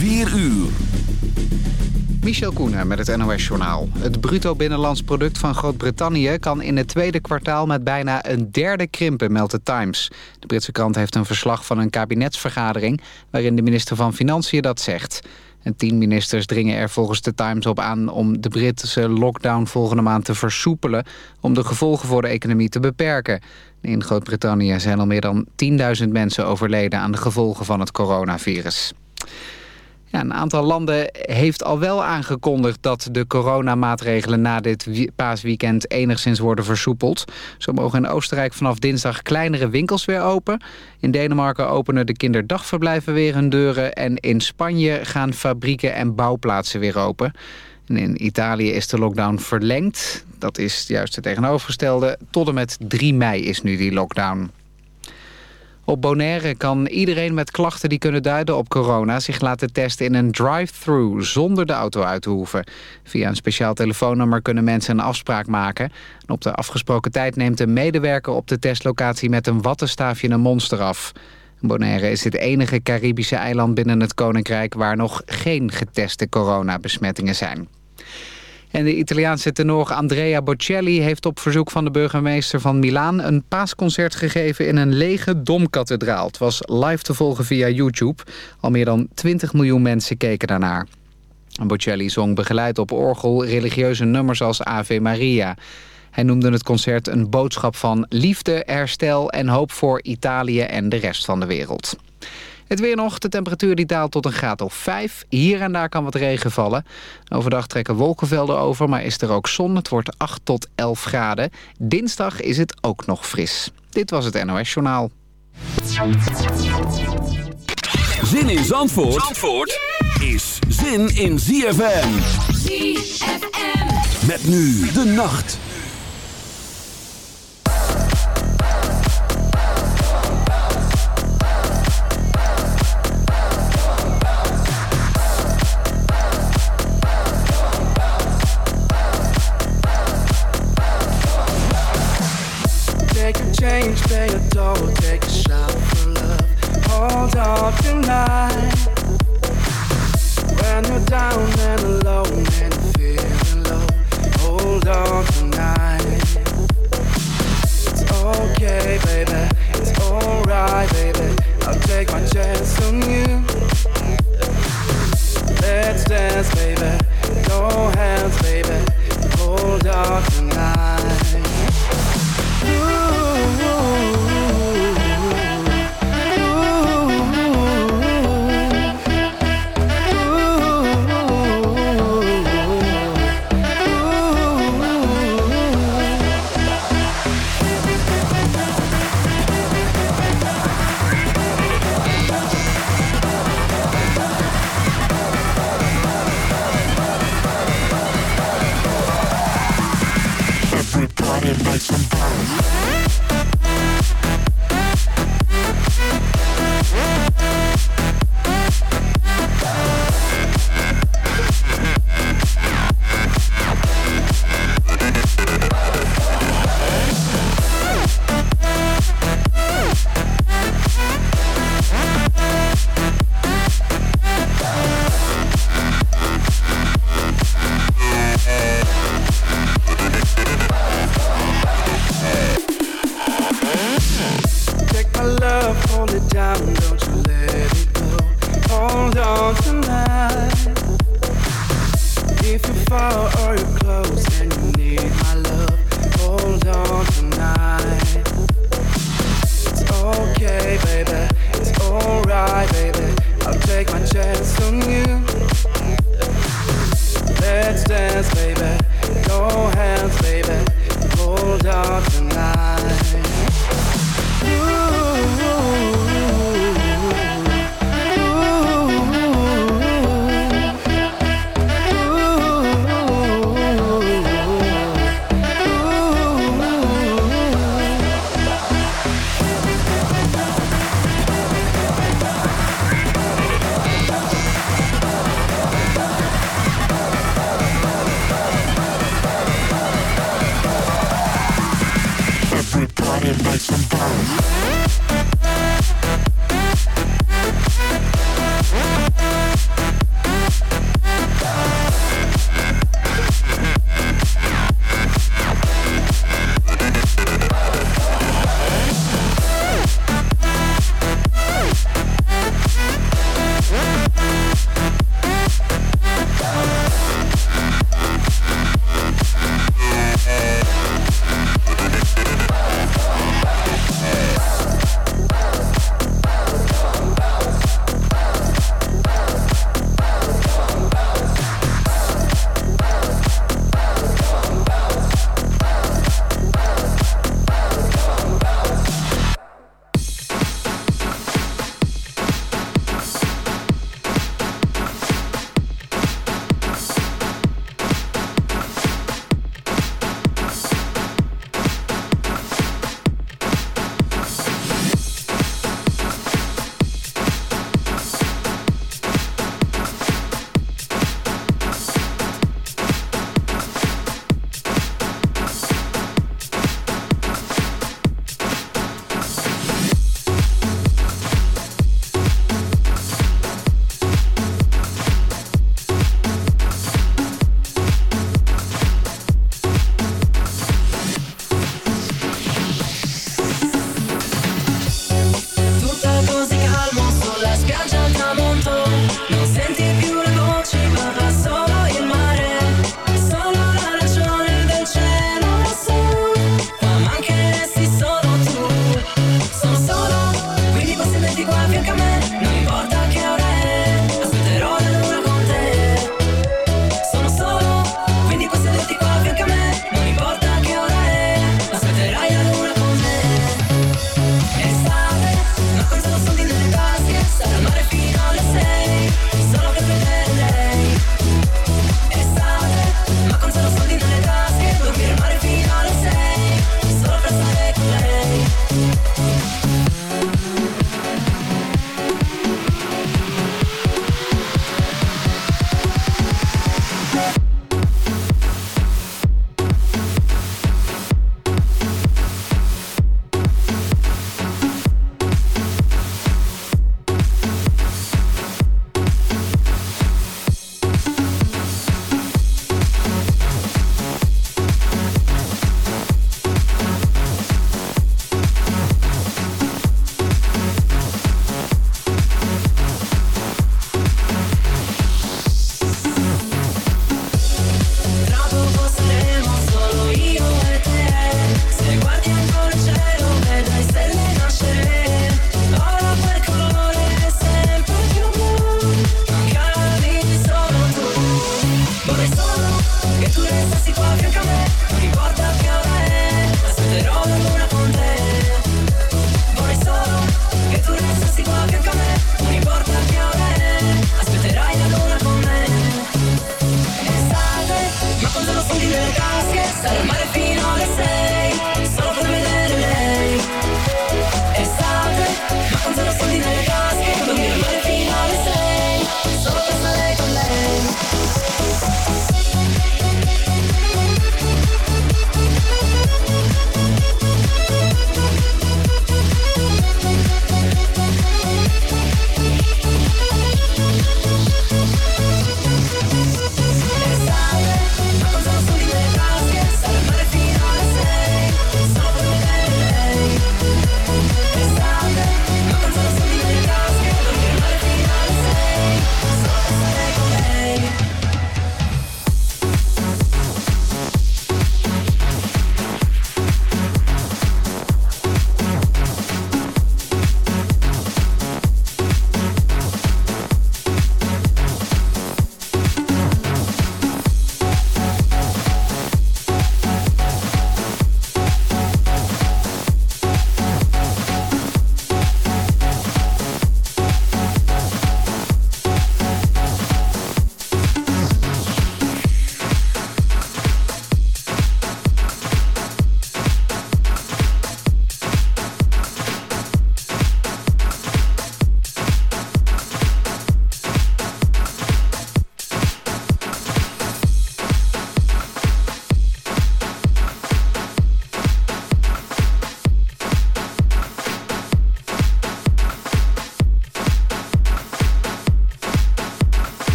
4 uur. Michel Koenen met het NOS-journaal. Het bruto binnenlands product van Groot-Brittannië... kan in het tweede kwartaal met bijna een derde krimpen, meldt de Times. De Britse krant heeft een verslag van een kabinetsvergadering... waarin de minister van Financiën dat zegt. En tien ministers dringen er volgens de Times op aan... om de Britse lockdown volgende maand te versoepelen... om de gevolgen voor de economie te beperken. In Groot-Brittannië zijn al meer dan 10.000 mensen overleden... aan de gevolgen van het coronavirus. Ja, een aantal landen heeft al wel aangekondigd dat de coronamaatregelen na dit paasweekend enigszins worden versoepeld. Zo mogen in Oostenrijk vanaf dinsdag kleinere winkels weer open. In Denemarken openen de kinderdagverblijven weer hun deuren. En in Spanje gaan fabrieken en bouwplaatsen weer open. En in Italië is de lockdown verlengd. Dat is juist het tegenovergestelde. Tot en met 3 mei is nu die lockdown. Op Bonaire kan iedereen met klachten die kunnen duiden op corona... zich laten testen in een drive-thru zonder de auto uit te hoeven. Via een speciaal telefoonnummer kunnen mensen een afspraak maken. op de afgesproken tijd neemt een medewerker op de testlocatie... met een wattenstaafje een monster af. Bonaire is het enige Caribische eiland binnen het Koninkrijk... waar nog geen geteste coronabesmettingen zijn. En de Italiaanse tenor Andrea Bocelli heeft op verzoek van de burgemeester van Milaan... een paasconcert gegeven in een lege domkathedraal. Het was live te volgen via YouTube. Al meer dan 20 miljoen mensen keken daarnaar. Bocelli zong begeleid op orgel religieuze nummers als Ave Maria. Hij noemde het concert een boodschap van liefde, herstel en hoop voor Italië en de rest van de wereld. Het weer nog, de temperatuur die daalt tot een graad of 5. Hier en daar kan wat regen vallen. Overdag trekken wolkenvelden over, maar is er ook zon. Het wordt 8 tot 11 graden. Dinsdag is het ook nog fris. Dit was het NOS Journaal. Zin in Zandvoort, Zandvoort is zin in ZFM. ZFM. Met nu de nacht. It's okay, baby. It's alright, baby. I'll take my chance on you. Let's dance, baby. No hands, baby. Hold on tonight.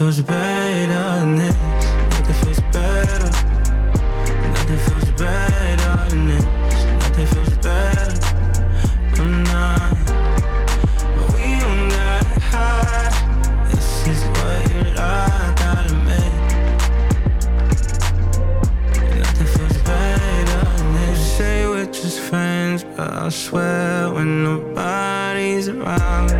feels better than it. Nothing feels better. Nothing feels better than it. Nothing feels better. I'm not. We don't gotta hide. This is what you like. Gotta make. Nothing feels better than it. Say we're just friends, but I swear when nobody's around.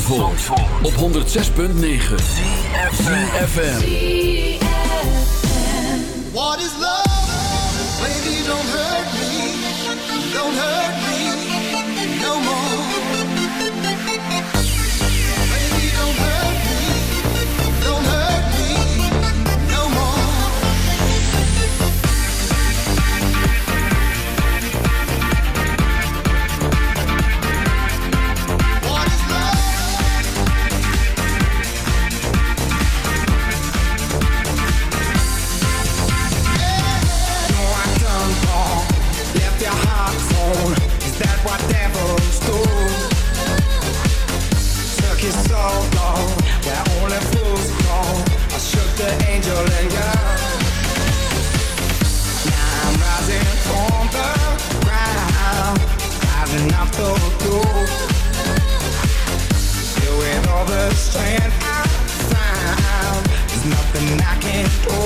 van Zandvoort, op 106.9 FM. What is love? knocking.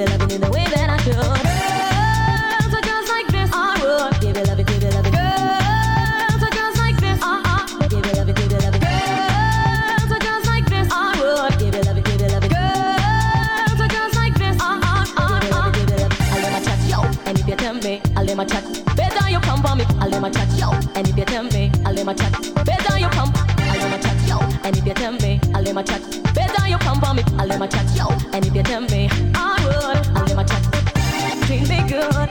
Girls are girls like this, I would. Baby, love it, baby, love it. Girls are girls like this, uh uh. Baby, love it, baby, love it. Girls are girls like this, I would. Baby, love it, baby, love it. Girls are uh, uh. girls like this, uh uh uh uh. It, love it. I'll let my chat, yo. And if you tell me, I'll let my chat. Better you come for me, I'll let my chat, yo. And if you tell me.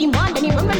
You want, then he remember